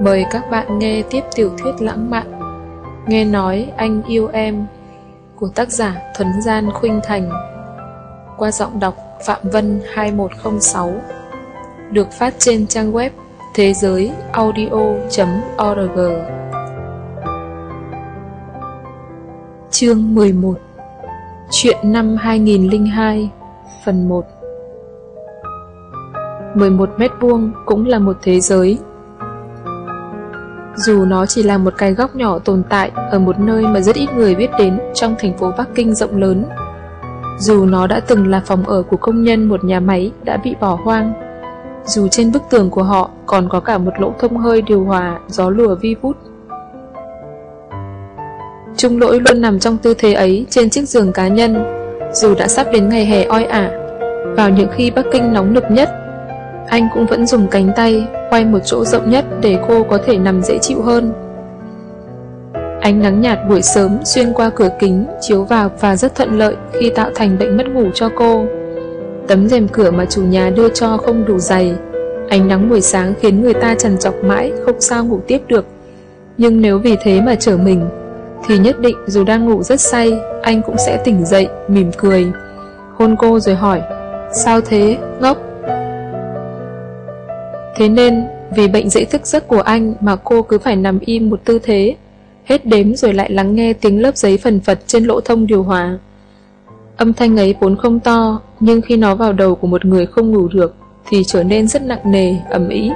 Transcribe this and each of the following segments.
Mời các bạn nghe tiếp tiểu thuyết lãng mạn. Nghe nói anh yêu em, của tác giả Thuấn Gian Khuynh Thành. Qua giọng đọc Phạm Vân 2106 được phát trên trang web thế giới audio.org Chương 11 Chuyện năm 2002 Phần 1 11 mét vuông cũng là một thế giới dù nó chỉ là một cái góc nhỏ tồn tại ở một nơi mà rất ít người biết đến trong thành phố Bắc Kinh rộng lớn. Dù nó đã từng là phòng ở của công nhân một nhà máy đã bị bỏ hoang. Dù trên bức tường của họ còn có cả một lỗ thông hơi điều hòa gió lùa vi vút. Trung lỗi luôn nằm trong tư thế ấy trên chiếc giường cá nhân, dù đã sắp đến ngày hè oi ả. Vào những khi Bắc Kinh nóng nực nhất, anh cũng vẫn dùng cánh tay quay một chỗ rộng nhất để cô có thể nằm dễ chịu hơn. Ánh nắng nhạt buổi sớm xuyên qua cửa kính chiếu vào và rất thuận lợi khi tạo thành bệnh mất ngủ cho cô. Tấm rèm cửa mà chủ nhà đưa cho không đủ dày. Ánh nắng buổi sáng khiến người ta trần chọc mãi không sao ngủ tiếp được. Nhưng nếu vì thế mà trở mình, thì nhất định dù đang ngủ rất say, anh cũng sẽ tỉnh dậy, mỉm cười. Hôn cô rồi hỏi, sao thế, ngốc? Thế nên, vì bệnh dễ thức giấc của anh mà cô cứ phải nằm im một tư thế, hết đếm rồi lại lắng nghe tiếng lớp giấy phần phật trên lỗ thông điều hòa. Âm thanh ấy vốn không to, nhưng khi nó vào đầu của một người không ngủ được thì trở nên rất nặng nề, ẩm ý,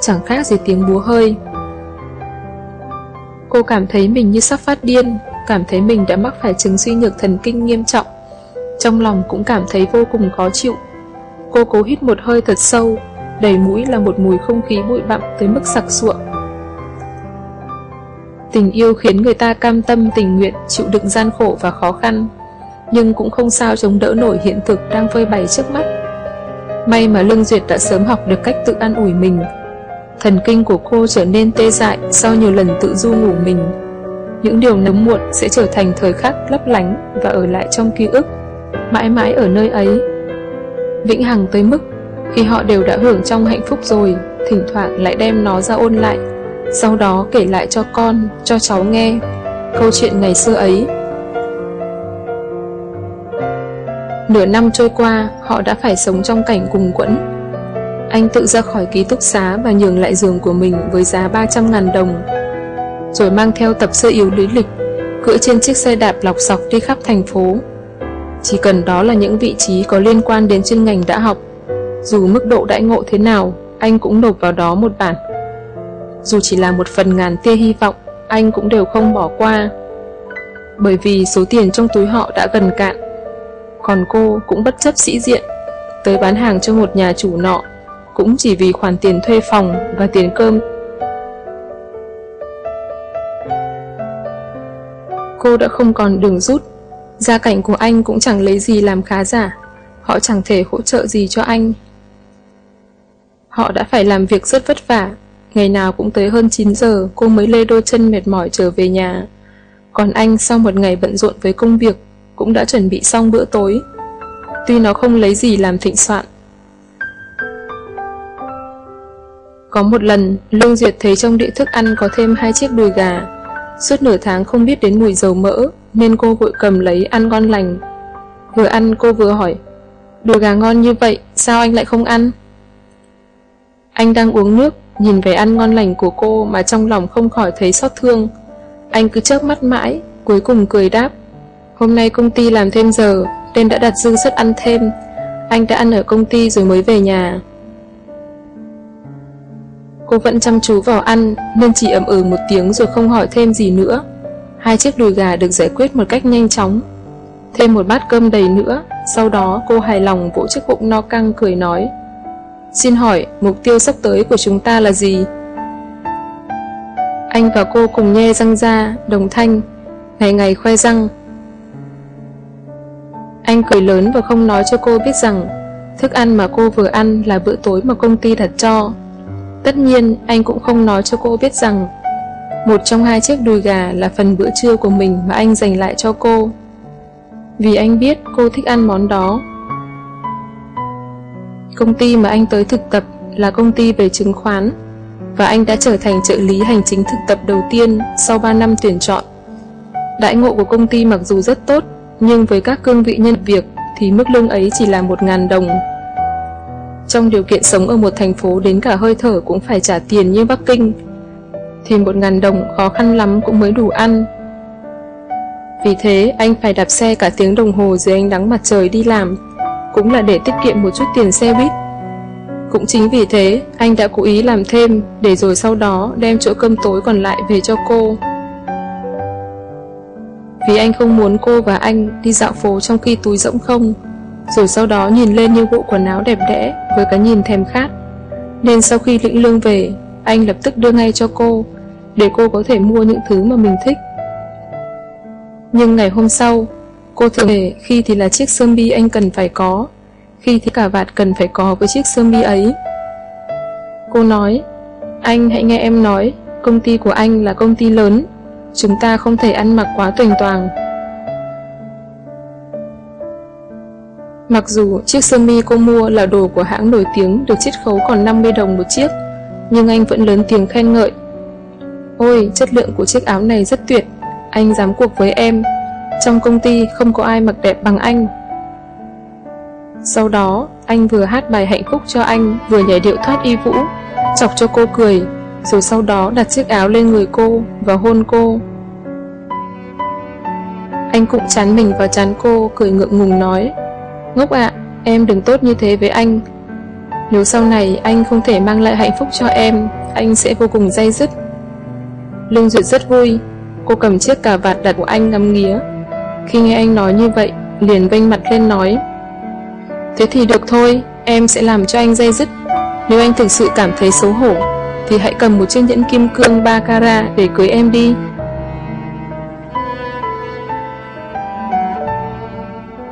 chẳng khác gì tiếng búa hơi. Cô cảm thấy mình như sắp phát điên, cảm thấy mình đã mắc phải chứng suy nhược thần kinh nghiêm trọng. Trong lòng cũng cảm thấy vô cùng khó chịu. Cô cố hít một hơi thật sâu, đầy mũi là một mùi không khí bụi bặm tới mức sặc sụa. Tình yêu khiến người ta cam tâm tình nguyện chịu đựng gian khổ và khó khăn, nhưng cũng không sao chống đỡ nổi hiện thực đang phơi bày trước mắt. May mà Lương Duyệt đã sớm học được cách tự an ủi mình. Thần kinh của cô trở nên tê dại sau nhiều lần tự du ngủ mình. Những điều nấm muộn sẽ trở thành thời khắc lấp lánh và ở lại trong ký ức, mãi mãi ở nơi ấy. Vĩnh hằng tới mức khi họ đều đã hưởng trong hạnh phúc rồi, thỉnh thoảng lại đem nó ra ôn lại, sau đó kể lại cho con, cho cháu nghe câu chuyện ngày xưa ấy. Nửa năm trôi qua, họ đã phải sống trong cảnh cùng quẫn. Anh tự ra khỏi ký túc xá và nhường lại giường của mình với giá 300.000 đồng, rồi mang theo tập sơ yếu lý lịch, cưỡi trên chiếc xe đạp lọc sọc đi khắp thành phố. Chỉ cần đó là những vị trí có liên quan đến chuyên ngành đã học, dù mức độ đãi ngộ thế nào, anh cũng nộp vào đó một bản. Dù chỉ là một phần ngàn tia hy vọng, anh cũng đều không bỏ qua. Bởi vì số tiền trong túi họ đã gần cạn. Còn cô cũng bất chấp sĩ diện, tới bán hàng cho một nhà chủ nọ, cũng chỉ vì khoản tiền thuê phòng và tiền cơm. Cô đã không còn đường rút, gia cảnh của anh cũng chẳng lấy gì làm khá giả, họ chẳng thể hỗ trợ gì cho anh Họ đã phải làm việc rất vất vả, ngày nào cũng tới hơn 9 giờ cô mới lê đôi chân mệt mỏi trở về nhà. Còn anh sau một ngày bận rộn với công việc cũng đã chuẩn bị xong bữa tối. Tuy nó không lấy gì làm thịnh soạn. Có một lần, Lương Duyệt thấy trong đĩa thức ăn có thêm hai chiếc đùi gà. Suốt nửa tháng không biết đến mùi dầu mỡ, nên cô vội cầm lấy ăn ngon lành. Vừa ăn cô vừa hỏi, đùi gà ngon như vậy, sao anh lại không ăn? Anh đang uống nước, nhìn vẻ ăn ngon lành của cô mà trong lòng không khỏi thấy xót thương. Anh cứ chớp mắt mãi, cuối cùng cười đáp. Hôm nay công ty làm thêm giờ, nên đã đặt dư suất ăn thêm. Anh đã ăn ở công ty rồi mới về nhà. Cô vẫn chăm chú vào ăn, nên chỉ ẩm ừ một tiếng rồi không hỏi thêm gì nữa. Hai chiếc đùi gà được giải quyết một cách nhanh chóng. Thêm một bát cơm đầy nữa, sau đó cô hài lòng vỗ chiếc bụng no căng cười nói. Xin hỏi, mục tiêu sắp tới của chúng ta là gì? Anh và cô cùng nhe răng ra, đồng thanh, ngày ngày khoe răng. Anh cười lớn và không nói cho cô biết rằng thức ăn mà cô vừa ăn là bữa tối mà công ty đặt cho. Tất nhiên, anh cũng không nói cho cô biết rằng một trong hai chiếc đùi gà là phần bữa trưa của mình mà anh dành lại cho cô. Vì anh biết cô thích ăn món đó Công ty mà anh tới thực tập là công ty về chứng khoán. và anh đã trở thành trợ lý hành chính thực tập đầu tiên sau 3 năm tuyển chọn. Đãi ngộ của công ty mặc dù rất tốt, nhưng với các cương vị nhân việc thì mức lương ấy chỉ là 1.000 đồng. Trong điều kiện sống ở một thành phố đến cả hơi thở cũng phải trả tiền như Bắc Kinh, thì 1.000 đồng khó khăn lắm cũng mới đủ ăn. Vì thế, anh phải đạp xe cả tiếng đồng hồ dưới ánh nắng mặt trời đi làm, cũng là để tiết kiệm một chút tiền xe buýt. Cũng chính vì thế, anh đã cố ý làm thêm để rồi sau đó đem chỗ cơm tối còn lại về cho cô. Vì anh không muốn cô và anh đi dạo phố trong khi túi rỗng không, rồi sau đó nhìn lên như bộ quần áo đẹp đẽ với cái nhìn thèm khát. Nên sau khi lĩnh lương về, anh lập tức đưa ngay cho cô, để cô có thể mua những thứ mà mình thích. Nhưng ngày hôm sau, cô thường về khi thì là chiếc sơ mi anh cần phải có, khi thì cả vạt cần phải có với chiếc sơ mi ấy. Cô nói, anh hãy nghe em nói, công ty của anh là công ty lớn, chúng ta không thể ăn mặc quá tuềnh toàng. Mặc dù chiếc sơ mi cô mua là đồ của hãng nổi tiếng được chiết khấu còn 50 đồng một chiếc, nhưng anh vẫn lớn tiếng khen ngợi. Ôi, chất lượng của chiếc áo này rất tuyệt, anh dám cuộc với em. Trong công ty không có ai mặc đẹp bằng anh. Sau đó, anh vừa hát bài hạnh phúc cho anh, vừa nhảy điệu thoát y vũ, chọc cho cô cười, rồi sau đó đặt chiếc áo lên người cô và hôn cô. Anh cũng chán mình và chán cô, cười ngượng ngùng nói, Ngốc ạ, em đừng tốt như thế với anh. Nếu sau này anh không thể mang lại hạnh phúc cho em, anh sẽ vô cùng dây dứt. Lương Duyệt rất vui, cô cầm chiếc cà vạt đặt của anh ngắm nghía. Khi nghe anh nói như vậy, liền vênh mặt lên nói, Thế thì được thôi, em sẽ làm cho anh dây dứt. Nếu anh thực sự cảm thấy xấu hổ, thì hãy cầm một chiếc nhẫn kim cương 3 carat để cưới em đi.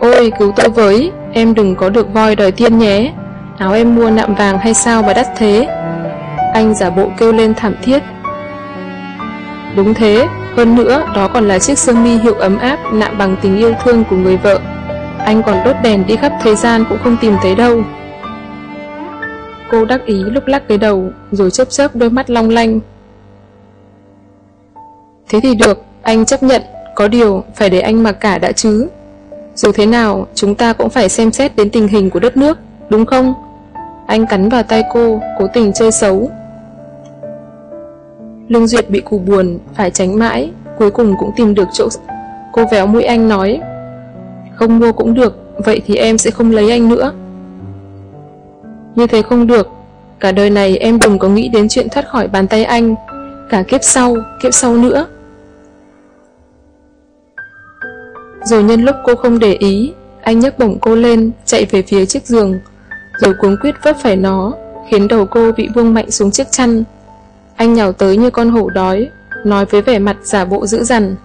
Ôi cứu tôi với, em đừng có được voi đòi tiên nhé. Áo em mua nạm vàng hay sao mà đắt thế? Anh giả bộ kêu lên thảm thiết. Đúng thế, hơn nữa đó còn là chiếc sơ mi hiệu ấm áp nạm bằng tình yêu thương của người vợ. Anh còn đốt đèn đi khắp thế gian cũng không tìm thấy đâu. Cô đắc ý lúc lắc cái đầu, rồi chớp chớp đôi mắt long lanh. Thế thì được, anh chấp nhận, có điều phải để anh mặc cả đã chứ. Dù thế nào, chúng ta cũng phải xem xét đến tình hình của đất nước, đúng không? Anh cắn vào tay cô, cố tình chơi xấu. Lương Duyệt bị cù buồn, phải tránh mãi, cuối cùng cũng tìm được chỗ. Cô véo mũi anh nói, không mua cũng được, vậy thì em sẽ không lấy anh nữa. Như thế không được, cả đời này em đừng có nghĩ đến chuyện thoát khỏi bàn tay anh, cả kiếp sau, kiếp sau nữa. Rồi nhân lúc cô không để ý, anh nhấc bổng cô lên, chạy về phía chiếc giường, rồi cuống quyết vấp phải nó, khiến đầu cô bị buông mạnh xuống chiếc chăn. Anh nhào tới như con hổ đói, nói với vẻ mặt giả bộ dữ dằn.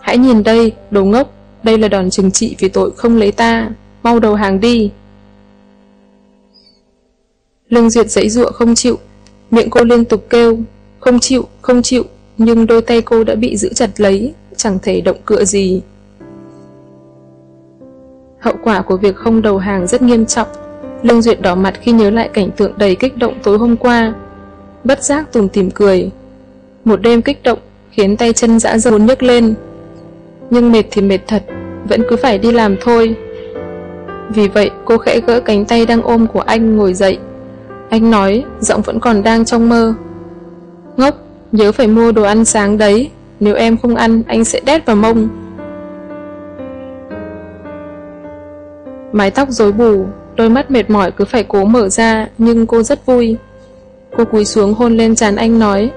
Hãy nhìn đây, đồ ngốc, đây là đòn trừng trị vì tội không lấy ta, mau đầu hàng đi. Lương Duyệt dãy giụa không chịu, miệng cô liên tục kêu, không chịu, không chịu, nhưng đôi tay cô đã bị giữ chặt lấy, chẳng thể động cựa gì. Hậu quả của việc không đầu hàng rất nghiêm trọng. Lương Duyệt đỏ mặt khi nhớ lại cảnh tượng đầy kích động tối hôm qua. Bất giác tùm tìm cười. Một đêm kích động khiến tay chân dã rời nhấc lên. Nhưng mệt thì mệt thật, vẫn cứ phải đi làm thôi. Vì vậy cô khẽ gỡ cánh tay đang ôm của anh ngồi dậy. Anh nói, giọng vẫn còn đang trong mơ. Ngốc, nhớ phải mua đồ ăn sáng đấy, nếu em không ăn anh sẽ đét vào mông. Mái tóc rối bù, đôi mắt mệt mỏi cứ phải cố mở ra, nhưng cô rất vui. Cô cúi xuống hôn lên trán anh nói,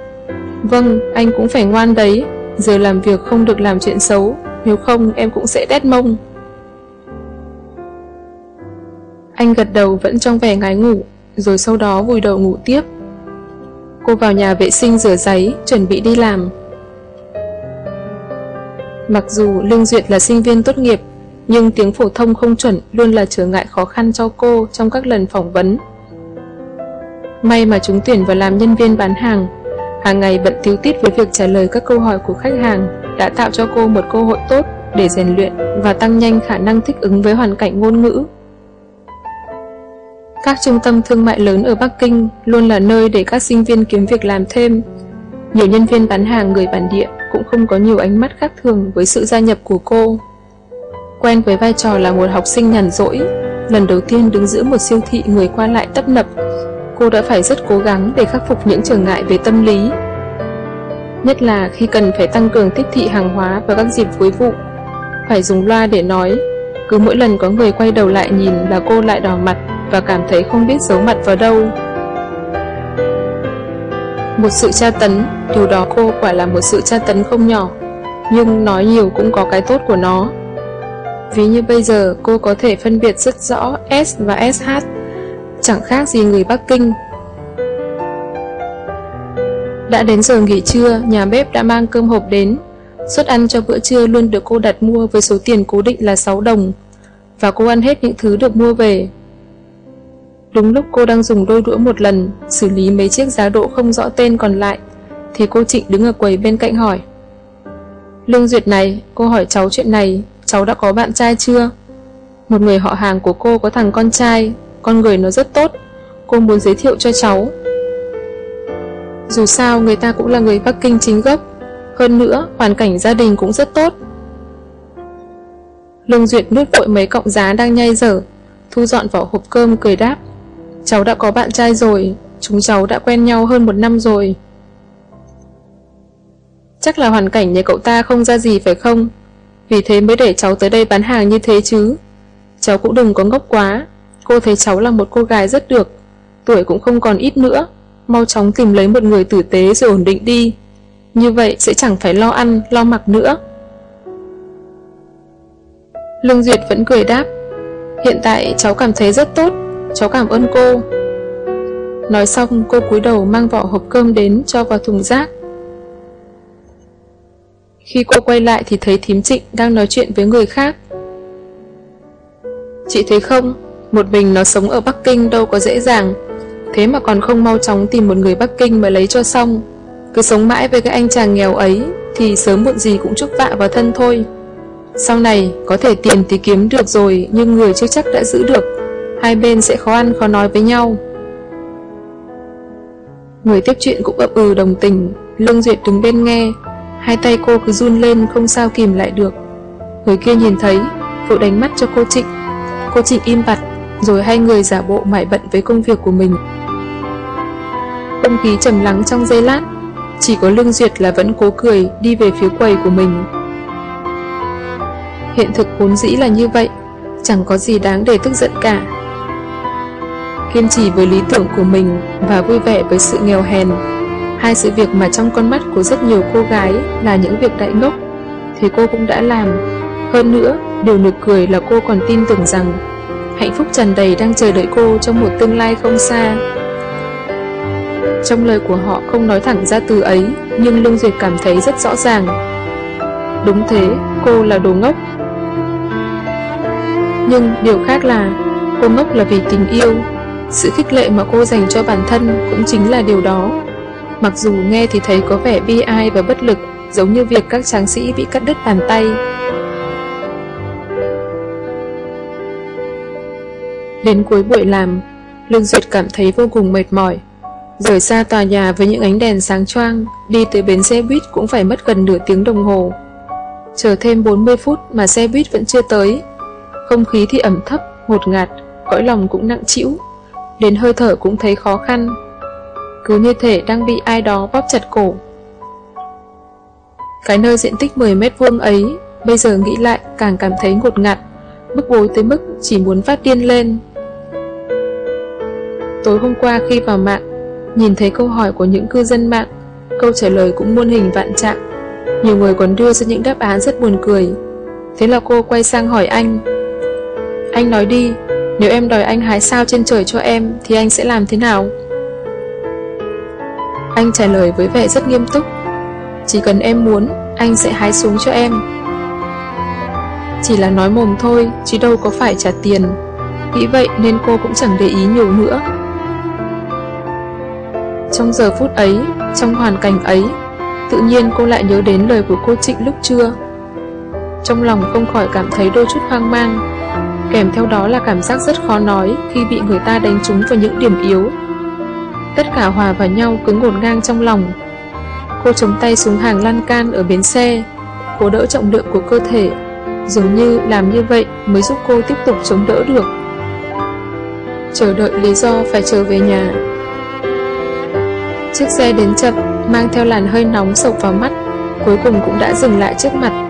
Vâng, anh cũng phải ngoan đấy, giờ làm việc không được làm chuyện xấu, nếu không em cũng sẽ đét mông. Anh gật đầu vẫn trong vẻ ngái ngủ, rồi sau đó vùi đầu ngủ tiếp. Cô vào nhà vệ sinh rửa giấy, chuẩn bị đi làm. Mặc dù Lương Duyệt là sinh viên tốt nghiệp, nhưng tiếng phổ thông không chuẩn luôn là trở ngại khó khăn cho cô trong các lần phỏng vấn. May mà chúng tuyển vào làm nhân viên bán hàng, hàng ngày bận thiếu tít với việc trả lời các câu hỏi của khách hàng đã tạo cho cô một cơ hội tốt để rèn luyện và tăng nhanh khả năng thích ứng với hoàn cảnh ngôn ngữ. Các trung tâm thương mại lớn ở Bắc Kinh luôn là nơi để các sinh viên kiếm việc làm thêm. Nhiều nhân viên bán hàng người bản địa cũng không có nhiều ánh mắt khác thường với sự gia nhập của cô. Quen với vai trò là một học sinh nhàn rỗi, lần đầu tiên đứng giữa một siêu thị người qua lại tấp nập, cô đã phải rất cố gắng để khắc phục những trở ngại về tâm lý. Nhất là khi cần phải tăng cường tiếp thị hàng hóa vào các dịp cuối vụ, phải dùng loa để nói, cứ mỗi lần có người quay đầu lại nhìn là cô lại đỏ mặt và cảm thấy không biết giấu mặt vào đâu. Một sự tra tấn, điều đó cô quả là một sự tra tấn không nhỏ, nhưng nói nhiều cũng có cái tốt của nó. Ví như bây giờ cô có thể phân biệt rất rõ S và SH, chẳng khác gì người Bắc Kinh. Đã đến giờ nghỉ trưa, nhà bếp đã mang cơm hộp đến. Suất ăn cho bữa trưa luôn được cô đặt mua với số tiền cố định là 6 đồng, và cô ăn hết những thứ được mua về. Đúng lúc cô đang dùng đôi đũa một lần, xử lý mấy chiếc giá độ không rõ tên còn lại, thì cô Trịnh đứng ở quầy bên cạnh hỏi. Lương Duyệt này, cô hỏi cháu chuyện này, cháu đã có bạn trai chưa? Một người họ hàng của cô có thằng con trai, con người nó rất tốt, cô muốn giới thiệu cho cháu. Dù sao người ta cũng là người Bắc Kinh chính gốc, hơn nữa hoàn cảnh gia đình cũng rất tốt. Lương Duyệt nuốt vội mấy cọng giá đang nhai dở, thu dọn vỏ hộp cơm cười đáp. Cháu đã có bạn trai rồi, chúng cháu đã quen nhau hơn một năm rồi. Chắc là hoàn cảnh nhà cậu ta không ra gì phải không? Vì thế mới để cháu tới đây bán hàng như thế chứ. Cháu cũng đừng có ngốc quá. Cô thấy cháu là một cô gái rất được. Tuổi cũng không còn ít nữa. Mau chóng tìm lấy một người tử tế rồi ổn định đi. Như vậy sẽ chẳng phải lo ăn, lo mặc nữa. Lương Duyệt vẫn cười đáp. Hiện tại cháu cảm thấy rất tốt. Cháu cảm ơn cô. Nói xong cô cúi đầu mang vỏ hộp cơm đến cho vào thùng rác. Khi cô quay lại thì thấy thím trịnh đang nói chuyện với người khác. Chị thấy không, một mình nó sống ở Bắc Kinh đâu có dễ dàng, thế mà còn không mau chóng tìm một người Bắc Kinh mà lấy cho xong. Cứ sống mãi với cái anh chàng nghèo ấy thì sớm muộn gì cũng chúc vạ vào thân thôi. Sau này, có thể tiền thì kiếm được rồi nhưng người chưa chắc đã giữ được. Hai bên sẽ khó ăn khó nói với nhau. Người tiếp chuyện cũng ấp ừ đồng tình, Lương Duyệt đứng bên nghe, Hai tay cô cứ run lên không sao kìm lại được Người kia nhìn thấy Vội đánh mắt cho cô Trịnh Cô Trịnh im bặt rồi hai người giả bộ mải bận với công việc của mình. Không khí trầm lắng trong giây lát Chỉ có Lương Duyệt là vẫn cố cười Đi về phía quầy của mình. Hiện thực vốn dĩ là như vậy Chẳng có gì đáng để tức giận cả. Kiên trì với lý tưởng của mình Và vui vẻ với sự nghèo hèn Hai sự việc mà trong con mắt của rất nhiều cô gái là những việc đại ngốc, thì cô cũng đã làm. Hơn nữa, điều nực cười là cô còn tin tưởng rằng hạnh phúc tràn đầy đang chờ đợi cô trong một tương lai không xa. Trong lời của họ không nói thẳng ra từ ấy, nhưng Lương Duyệt cảm thấy rất rõ ràng. Đúng thế, cô là đồ ngốc. Nhưng điều khác là, cô ngốc là vì tình yêu. Sự khích lệ mà cô dành cho bản thân cũng chính là điều đó. Mặc dù nghe thì thấy có vẻ bi ai và bất lực, giống như việc các tráng sĩ bị cắt đứt bàn tay. Đến cuối buổi làm, Lương Duyệt cảm thấy vô cùng mệt mỏi. Rời xa tòa nhà với những ánh đèn sáng choang, đi tới bến xe buýt cũng phải mất gần nửa tiếng đồng hồ. Chờ thêm 40 phút mà xe buýt vẫn chưa tới. Không khí thì ẩm thấp, ngột ngạt, cõi lòng cũng nặng chịu. Đến hơi thở cũng thấy khó khăn, cứ như thể đang bị ai đó bóp chặt cổ. Cái nơi diện tích 10 mét vuông ấy, bây giờ nghĩ lại càng cảm thấy ngột ngạt, bức bối tới mức chỉ muốn phát điên lên. Tối hôm qua khi vào mạng, nhìn thấy câu hỏi của những cư dân mạng, câu trả lời cũng muôn hình vạn trạng. Nhiều người còn đưa ra những đáp án rất buồn cười. Thế là cô quay sang hỏi anh. Anh nói đi, nếu em đòi anh hái sao trên trời cho em thì anh sẽ làm thế nào? Anh trả lời với vẻ rất nghiêm túc Chỉ cần em muốn Anh sẽ hái xuống cho em Chỉ là nói mồm thôi Chứ đâu có phải trả tiền Nghĩ vậy nên cô cũng chẳng để ý nhiều nữa trong giờ phút ấy Trong hoàn cảnh ấy Tự nhiên cô lại nhớ đến lời của cô Trịnh lúc trưa Trong lòng không khỏi cảm thấy đôi chút hoang mang Kèm theo đó là cảm giác rất khó nói khi bị người ta đánh trúng vào những điểm yếu. Tất cả hòa vào nhau cứ ngổn ngang trong lòng. Cô chống tay xuống hàng lan can ở bến xe, cố đỡ trọng lượng của cơ thể, dường như làm như vậy mới giúp cô tiếp tục chống đỡ được. Chờ đợi lý do phải trở về nhà. Chiếc xe đến chậm, mang theo làn hơi nóng sộc vào mắt, cuối cùng cũng đã dừng lại trước mặt.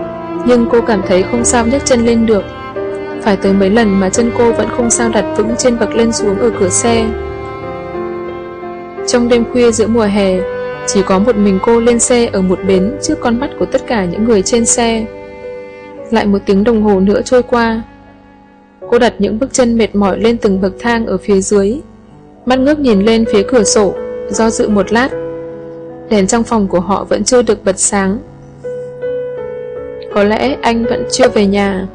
Nhưng cô cảm thấy không sao nhấc chân lên được. Phải tới mấy lần mà chân cô vẫn không sao đặt vững trên bậc lên xuống ở cửa xe. Trong đêm khuya giữa mùa hè, chỉ có một mình cô lên xe ở một bến trước con mắt của tất cả những người trên xe. Lại một tiếng đồng hồ nữa trôi qua. Cô đặt những bước chân mệt mỏi lên từng bậc thang ở phía dưới. Mắt ngước nhìn lên phía cửa sổ, do dự một lát. Đèn trong phòng của họ vẫn chưa được bật sáng. Có lẽ anh vẫn chưa về nhà.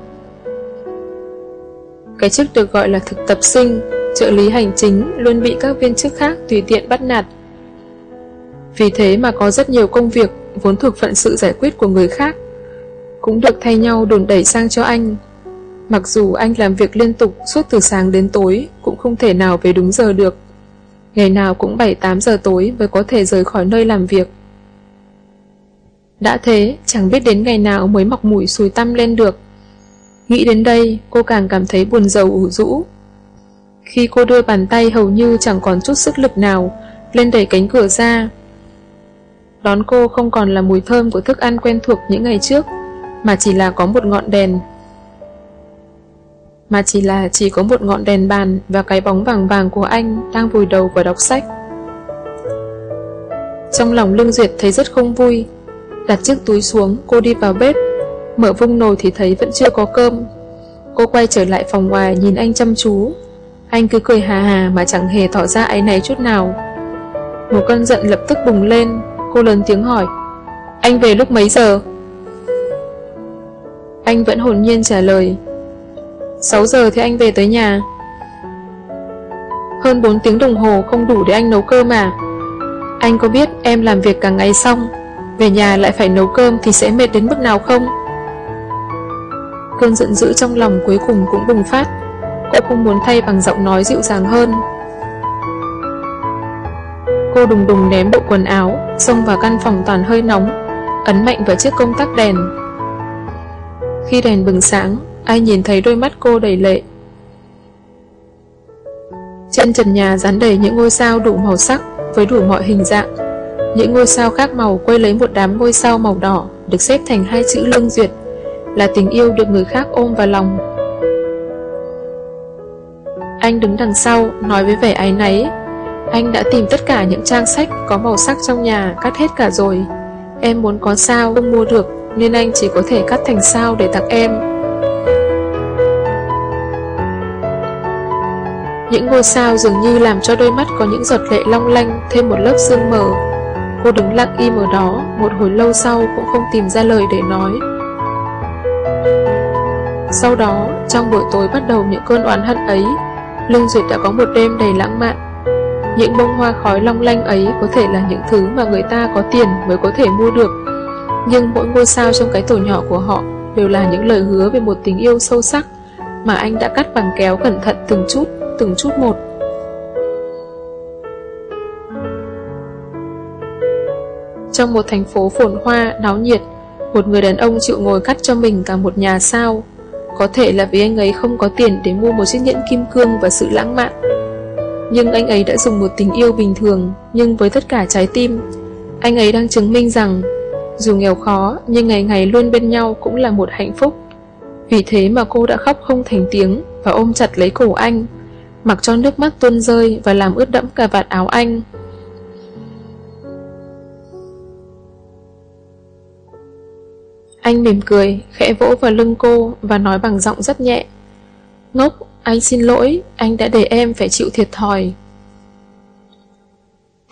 Cái chức được gọi là thực tập sinh, trợ lý hành chính luôn bị các viên chức khác tùy tiện bắt nạt. Vì thế mà có rất nhiều công việc vốn thuộc phận sự giải quyết của người khác cũng được thay nhau đồn đẩy sang cho anh. Mặc dù anh làm việc liên tục suốt từ sáng đến tối cũng không thể nào về đúng giờ được. Ngày nào cũng 7-8 giờ tối mới có thể rời khỏi nơi làm việc. Đã thế, chẳng biết đến ngày nào mới mọc mũi sùi tăm lên được. Nghĩ đến đây, cô càng cảm thấy buồn rầu ủ rũ. Khi cô đưa bàn tay hầu như chẳng còn chút sức lực nào, lên đẩy cánh cửa ra. Đón cô không còn là mùi thơm của thức ăn quen thuộc những ngày trước, mà chỉ là có một ngọn đèn. Mà chỉ là chỉ có một ngọn đèn bàn và cái bóng vàng vàng của anh đang vùi đầu vào đọc sách. Trong lòng Lương Duyệt thấy rất không vui, đặt chiếc túi xuống, cô đi vào bếp, mở vung nồi thì thấy vẫn chưa có cơm. Cô quay trở lại phòng ngoài nhìn anh chăm chú, anh cứ cười hà hà mà chẳng hề tỏ ra áy náy chút nào. Một cơn giận lập tức bùng lên, cô lớn tiếng hỏi, anh về lúc mấy giờ? Anh vẫn hồn nhiên trả lời 6 giờ thì anh về tới nhà. Hơn 4 tiếng đồng hồ không đủ để anh nấu cơm à? Anh có biết em làm việc cả ngày xong Về nhà lại phải nấu cơm thì sẽ mệt đến mức nào không? Cơn giận dữ trong lòng cuối cùng cũng bùng phát. Cô không muốn thay bằng giọng nói dịu dàng hơn. Cô đùng đùng ném bộ quần áo Xông vào căn phòng toàn hơi nóng Ấn mạnh vào chiếc công tắc đèn. Khi đèn bừng sáng, ai nhìn thấy đôi mắt cô đầy lệ. Trên trần nhà dán đầy những ngôi sao đủ màu sắc với đủ mọi hình dạng. Những ngôi sao khác màu quay lấy một đám ngôi sao màu đỏ được xếp thành hai chữ lương duyệt, là tình yêu được người khác ôm vào lòng. Anh đứng đằng sau nói với vẻ áy náy, Anh đã tìm tất cả những trang sách có màu sắc trong nhà cắt hết cả rồi Em muốn có sao không mua được, nên anh chỉ có thể cắt thành sao để tặng em. Những ngôi sao dường như làm cho đôi mắt có những giọt lệ long lanh thêm một lớp sương mờ. Cô đứng lặng im ở đó, một hồi lâu sau cũng không tìm ra lời để nói. Sau đó, trong buổi tối bắt đầu những cơn oán hận ấy, Lương Duyệt đã có một đêm đầy lãng mạn. Những bông hoa khói long lanh ấy có thể là những thứ mà người ta có tiền mới có thể mua được nhưng mỗi ngôi sao trong cái tổ nhỏ của họ đều là những lời hứa về một tình yêu sâu sắc mà anh đã cắt bằng kéo cẩn thận từng chút, từng chút một. Trong một thành phố phồn hoa, náo nhiệt, một người đàn ông chịu ngồi cắt cho mình cả một nhà sao. Có thể là vì anh ấy không có tiền để mua một chiếc nhẫn kim cương và sự lãng mạn. Nhưng anh ấy đã dùng một tình yêu bình thường, nhưng với tất cả trái tim. Anh ấy đang chứng minh rằng dù nghèo khó, nhưng ngày ngày luôn bên nhau cũng là một hạnh phúc. Vì thế mà cô đã khóc không thành tiếng và ôm chặt lấy cổ anh, mặc cho nước mắt tuôn rơi và làm ướt đẫm cả vạt áo anh. Anh mỉm cười, khẽ vỗ vào lưng cô và nói bằng giọng rất nhẹ. Ngốc, anh xin lỗi, anh đã để em phải chịu thiệt thòi.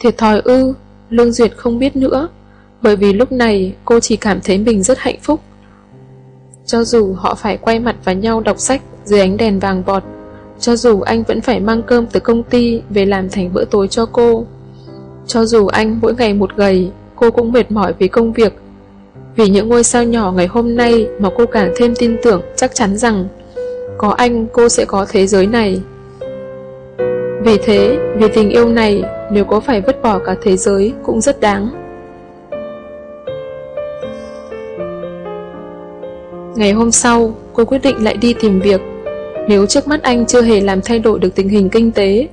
Thiệt thòi ư, Lương Duyệt không biết nữa bởi vì lúc này cô chỉ cảm thấy mình rất hạnh phúc. Cho dù họ phải quay mặt vào nhau đọc sách dưới ánh đèn vàng bọt, cho dù anh vẫn phải mang cơm từ công ty về làm thành bữa tối cho cô, cho dù anh mỗi ngày một gầy, cô cũng mệt mỏi vì công việc. Vì những ngôi sao nhỏ ngày hôm nay mà cô càng thêm tin tưởng chắc chắn rằng có anh cô sẽ có thế giới này. Vì thế, vì tình yêu này, nếu có phải vứt bỏ cả thế giới cũng rất đáng. Ngày hôm sau, cô quyết định lại đi tìm việc. Nếu trước mắt anh chưa hề làm thay đổi được tình hình kinh tế,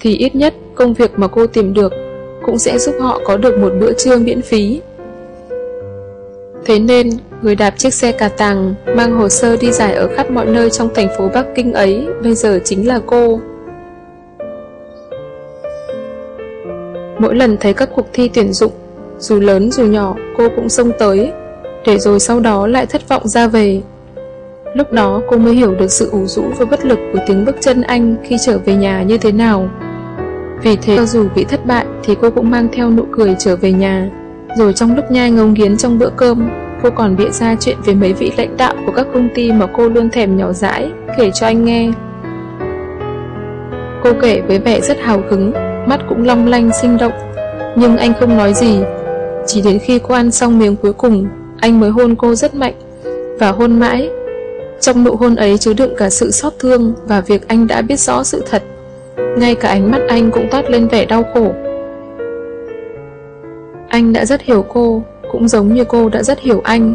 thì ít nhất công việc mà cô tìm được cũng sẽ giúp họ có được một bữa trưa miễn phí. Thế nên, người đạp chiếc xe cà tàng mang hồ sơ đi giải ở khắp mọi nơi trong thành phố Bắc Kinh ấy bây giờ chính là cô. Mỗi lần thấy các cuộc thi tuyển dụng, dù lớn dù nhỏ, cô cũng xông tới, để rồi sau đó lại thất vọng ra về. Lúc đó cô mới hiểu được sự ủ rũ và bất lực của tiếng bước chân anh khi trở về nhà như thế nào. Vì thế cho dù bị thất bại thì cô cũng mang theo nụ cười trở về nhà. Rồi trong lúc nhai ngấu nghiến trong bữa cơm, cô còn bịa ra chuyện về mấy vị lãnh đạo của các công ty mà cô luôn thèm nhỏ dãi, kể cho anh nghe. Cô kể với vẻ rất hào hứng, mắt cũng long lanh sinh động, nhưng anh không nói gì. Chỉ đến khi cô ăn xong miếng cuối cùng, anh mới hôn cô rất mạnh, và hôn mãi. Trong nụ hôn ấy chứa đựng cả sự xót thương và việc anh đã biết rõ sự thật. Ngay cả ánh mắt anh cũng toát lên vẻ đau khổ. Anh đã rất hiểu cô, cũng giống như cô đã rất hiểu anh.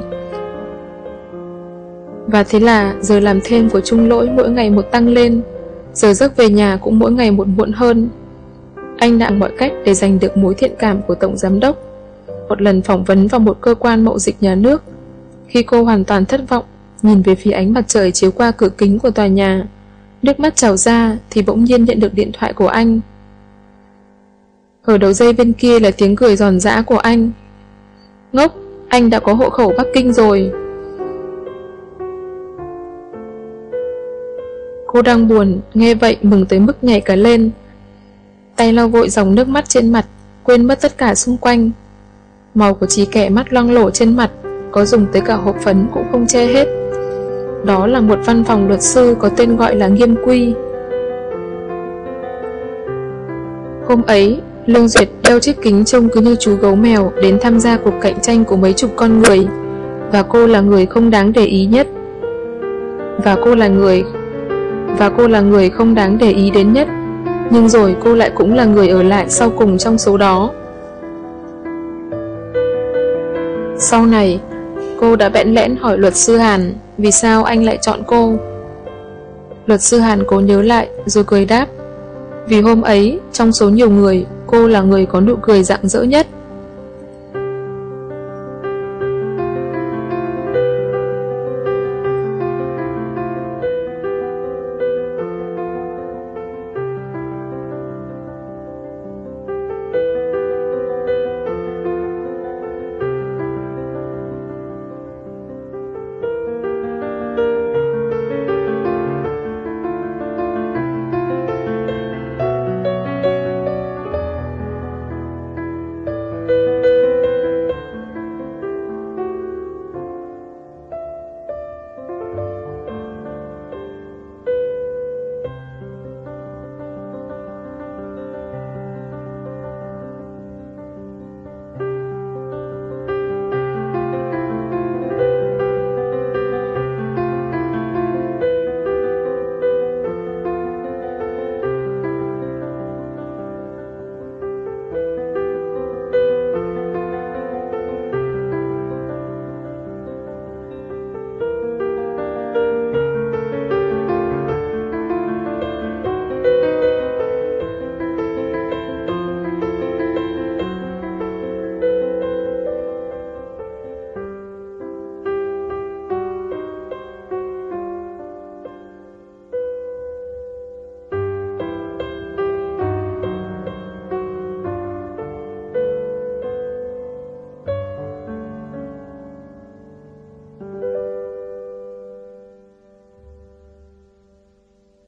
Và thế là giờ làm thêm của Trung Lỗi mỗi ngày một tăng lên, giờ giấc về nhà cũng mỗi ngày một muộn hơn. Anh đã mọi cách để giành được mối thiện cảm của Tổng Giám Đốc. Một lần phỏng vấn vào một cơ quan mậu dịch nhà nước, khi cô hoàn toàn thất vọng, nhìn về phía ánh mặt trời chiếu qua cửa kính của tòa nhà, nước mắt trào ra thì bỗng nhiên nhận được điện thoại của anh. Ở đầu dây bên kia là tiếng cười giòn giã của anh. Ngốc, anh đã có hộ khẩu Bắc Kinh rồi. Cô đang buồn, nghe vậy mừng tới mức nhảy cả lên. Tay lau vội dòng nước mắt trên mặt, quên mất tất cả xung quanh. Màu của trí kẻ mắt loang lổ trên mặt, có dùng tới cả hộp phấn cũng không che hết. Đó là một văn phòng luật sư có tên gọi là Nghiêm Quy. Hôm ấy, Lương Duyệt đeo chiếc kính trông cứ như chú gấu mèo đến tham gia cuộc cạnh tranh của mấy chục con người và cô là người không đáng để ý nhất. Và cô là người và cô là người không đáng để ý đến nhất nhưng rồi cô lại cũng là người ở lại sau cùng trong số đó. Sau này, cô đã bẽn lẽn hỏi luật sư Hàn vì sao anh lại chọn cô. Luật sư Hàn cố nhớ lại rồi cười đáp vì hôm ấy, trong số nhiều người, cô là người có nụ cười rạng rỡ nhất.